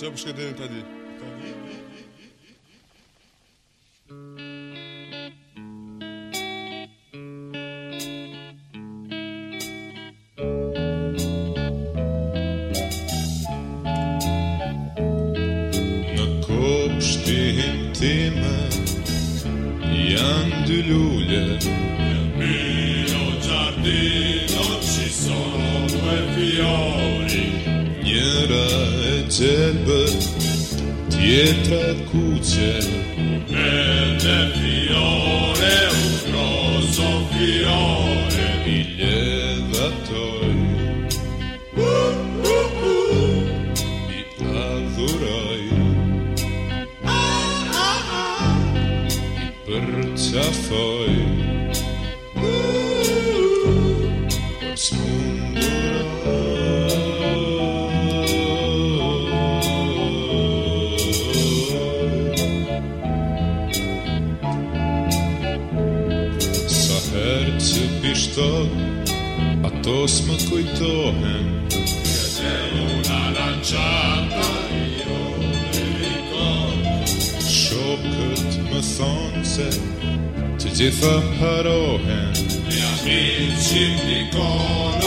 Чапушка дені тоді. Тиме, Яндюлюля, Мило Джардин. E gjelbër Tjetra e kuqe verde fiore, un rosso fiore. I I adhuroj I përqafoj Sa herë që pishtoj Ato s'më kujtohen Una lanciata io mi ricordo, Shokët më thonë se Të gjitha harohen dicono che tutto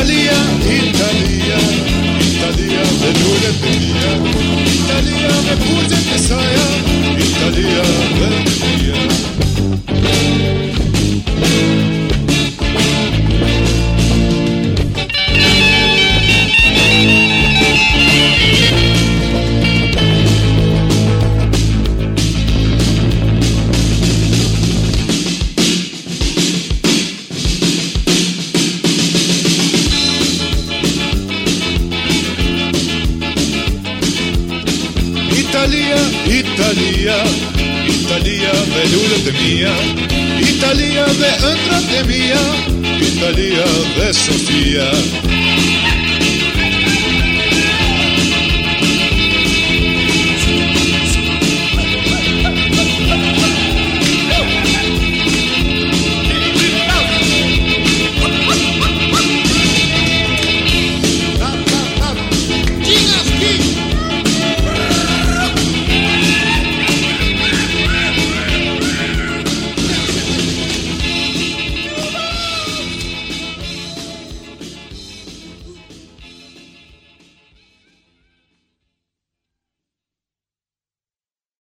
Italia, Italia, Italia dhe lule të mia Italia me burgjet e saja Italia të mia Italia, Italia de Lourdes mía, Italia de Andrade mía, Italia de Sofía.